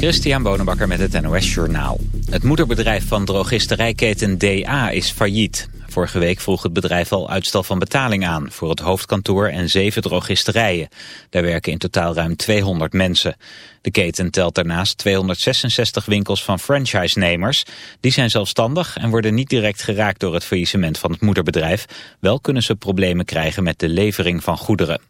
Christian Bonenbakker met het NOS Journaal. Het moederbedrijf van drogisterijketen DA is failliet. Vorige week vroeg het bedrijf al uitstel van betaling aan... voor het hoofdkantoor en zeven drogisterijen. Daar werken in totaal ruim 200 mensen. De keten telt daarnaast 266 winkels van franchise-nemers. Die zijn zelfstandig en worden niet direct geraakt door het faillissement van het moederbedrijf. Wel kunnen ze problemen krijgen met de levering van goederen.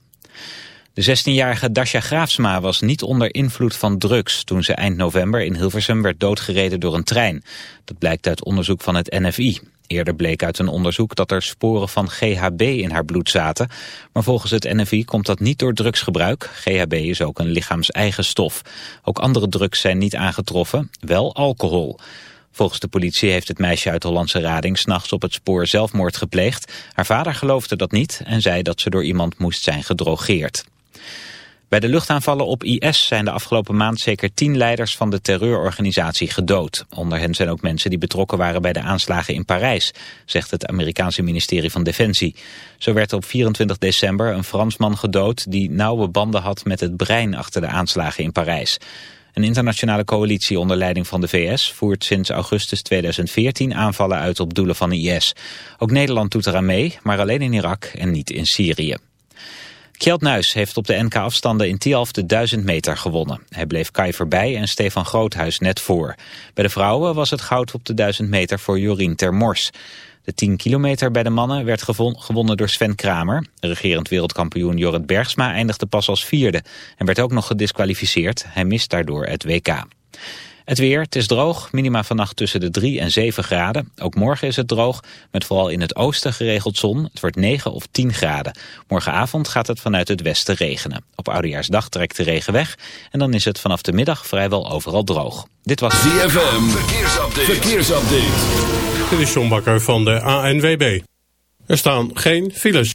De 16-jarige Dasha Graafsma was niet onder invloed van drugs... toen ze eind november in Hilversum werd doodgereden door een trein. Dat blijkt uit onderzoek van het NFI. Eerder bleek uit een onderzoek dat er sporen van GHB in haar bloed zaten. Maar volgens het NFI komt dat niet door drugsgebruik. GHB is ook een lichaams-eigen stof. Ook andere drugs zijn niet aangetroffen, wel alcohol. Volgens de politie heeft het meisje uit Hollandse Rading s'nachts op het spoor zelfmoord gepleegd. Haar vader geloofde dat niet en zei dat ze door iemand moest zijn gedrogeerd. Bij de luchtaanvallen op IS zijn de afgelopen maand zeker tien leiders van de terreurorganisatie gedood. Onder hen zijn ook mensen die betrokken waren bij de aanslagen in Parijs, zegt het Amerikaanse ministerie van Defensie. Zo werd op 24 december een Fransman gedood die nauwe banden had met het brein achter de aanslagen in Parijs. Een internationale coalitie onder leiding van de VS voert sinds augustus 2014 aanvallen uit op doelen van IS. Ook Nederland doet eraan mee, maar alleen in Irak en niet in Syrië. Kjeld Nuis heeft op de NK-afstanden in Tialf de 1000 meter gewonnen. Hij bleef Kai voorbij en Stefan Groothuis net voor. Bij de vrouwen was het goud op de 1000 meter voor Jorien Termors. De 10 kilometer bij de mannen werd gewonnen door Sven Kramer. Regerend wereldkampioen Jorrit Bergsma eindigde pas als vierde... en werd ook nog gedisqualificeerd. Hij mist daardoor het WK. Het weer, het is droog, minima vannacht tussen de 3 en 7 graden. Ook morgen is het droog, met vooral in het oosten geregeld zon. Het wordt 9 of 10 graden. Morgenavond gaat het vanuit het westen regenen. Op Oudejaarsdag trekt de regen weg en dan is het vanaf de middag vrijwel overal droog. Dit was ZFM, verkeersupdate. verkeersupdate. Dit is John Bakker van de ANWB. Er staan geen files.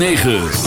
9.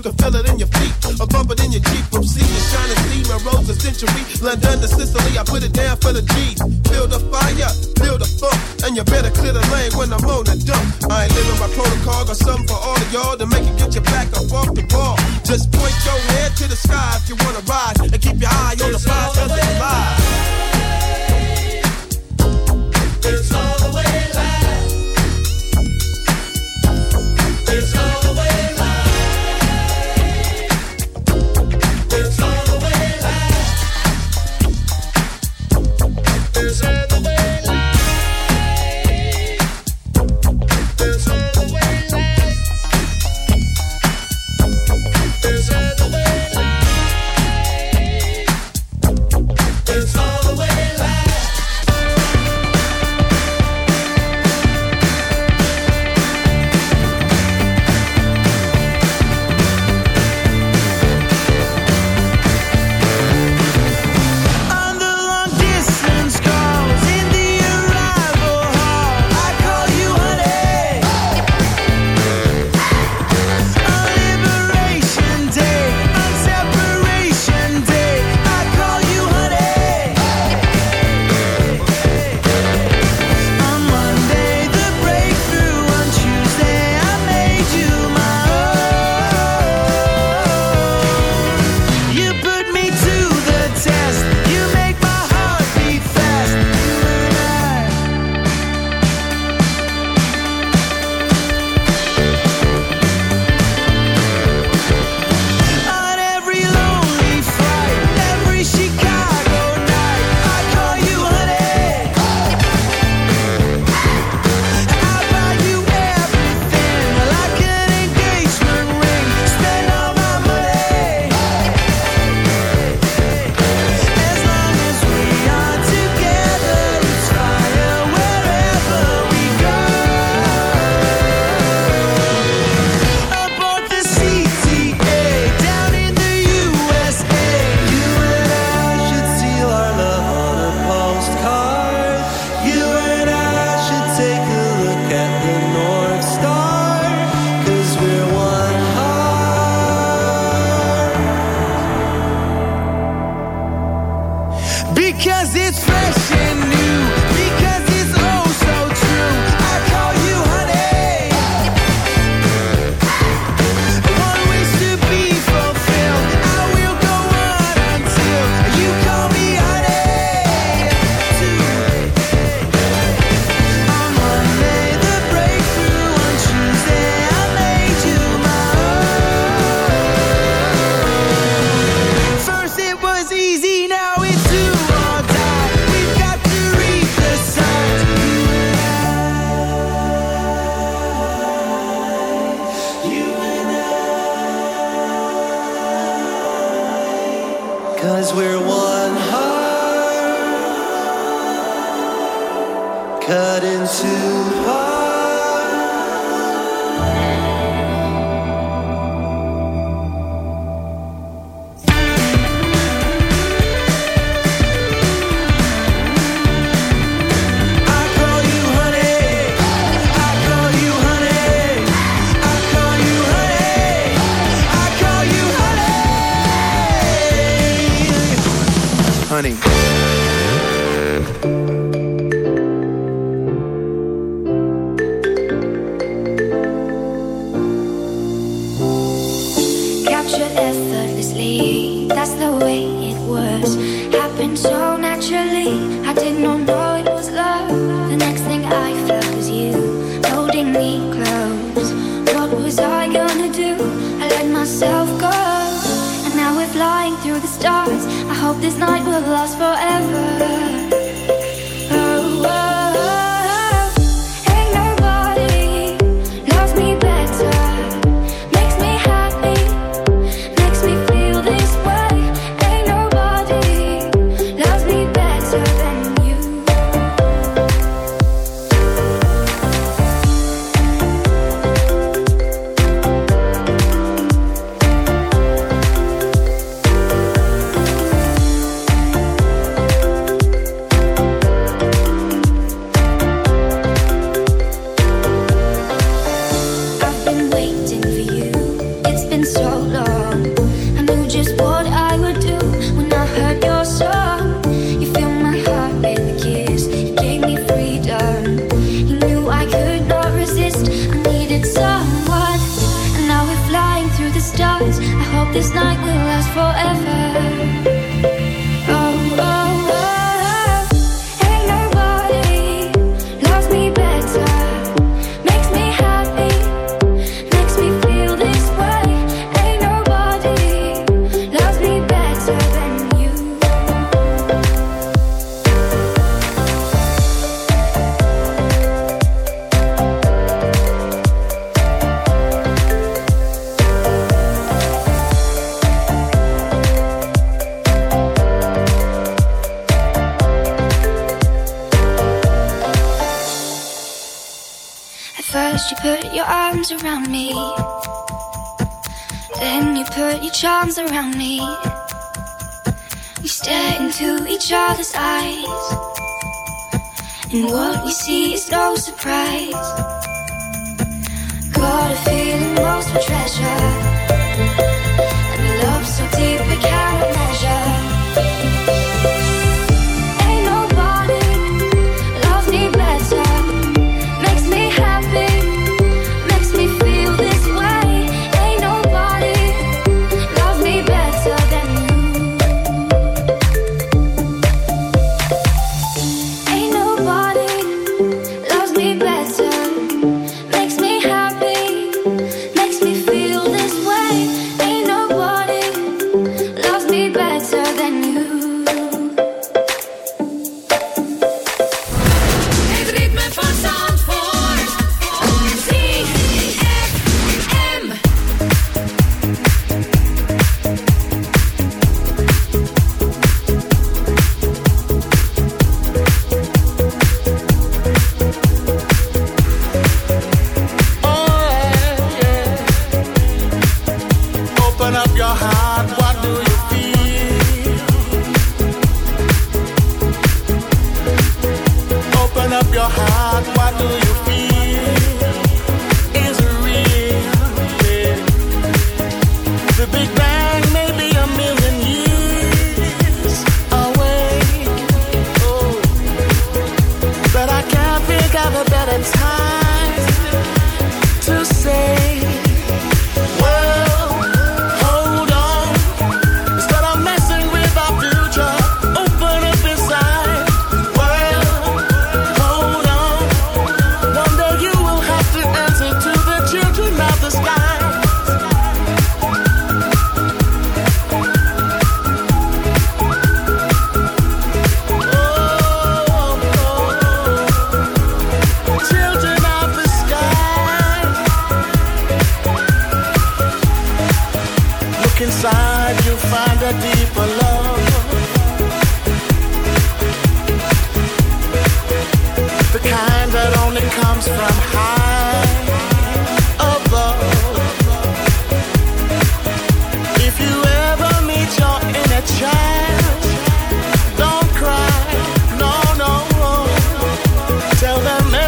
You can feel it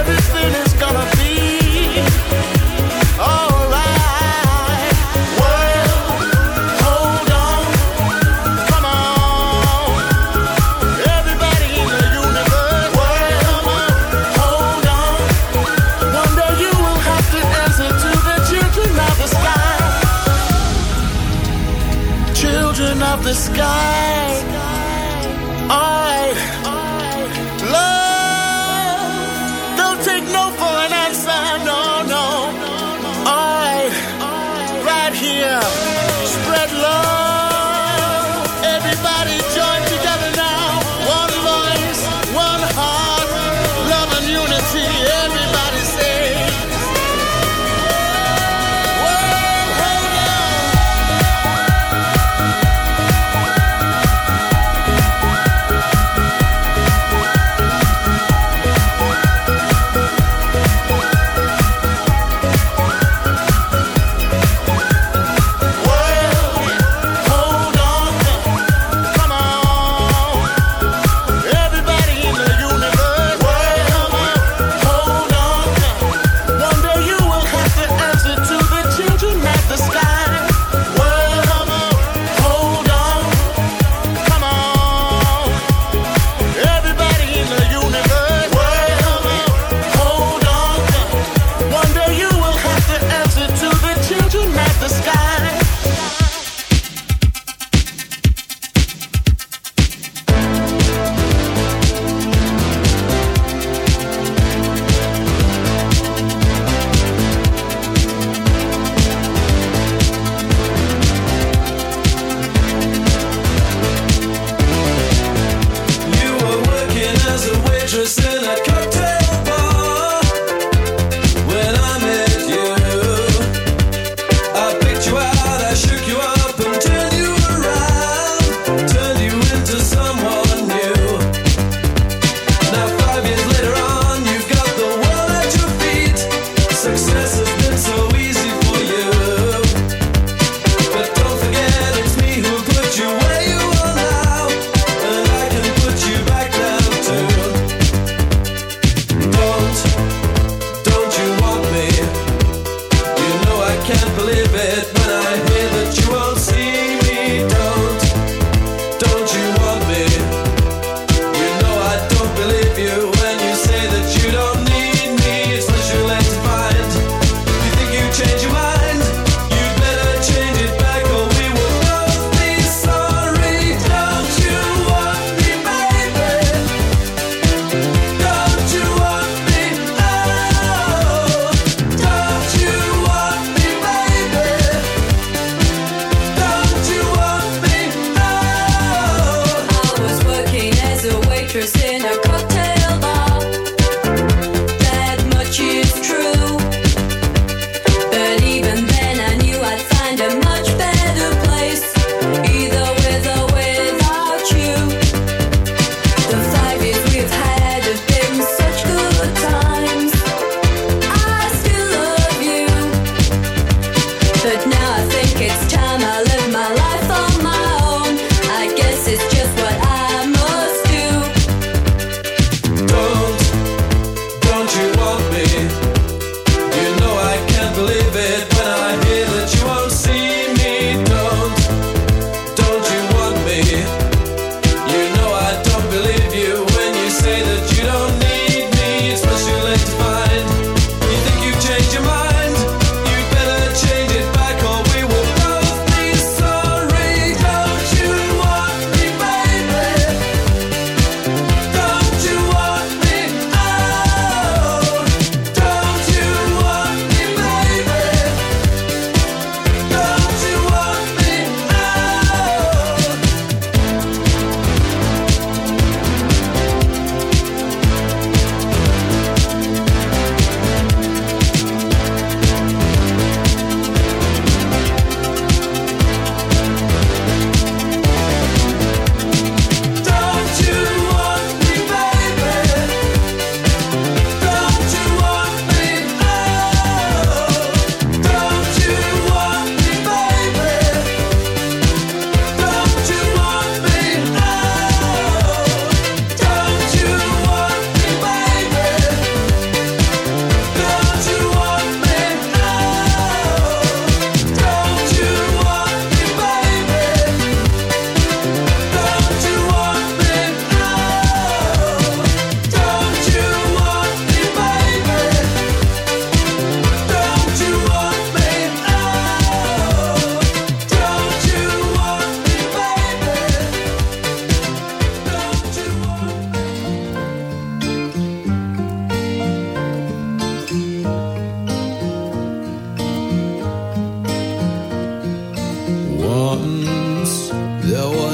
everything is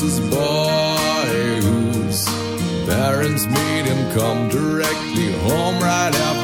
this boy whose parents made him come directly home right after.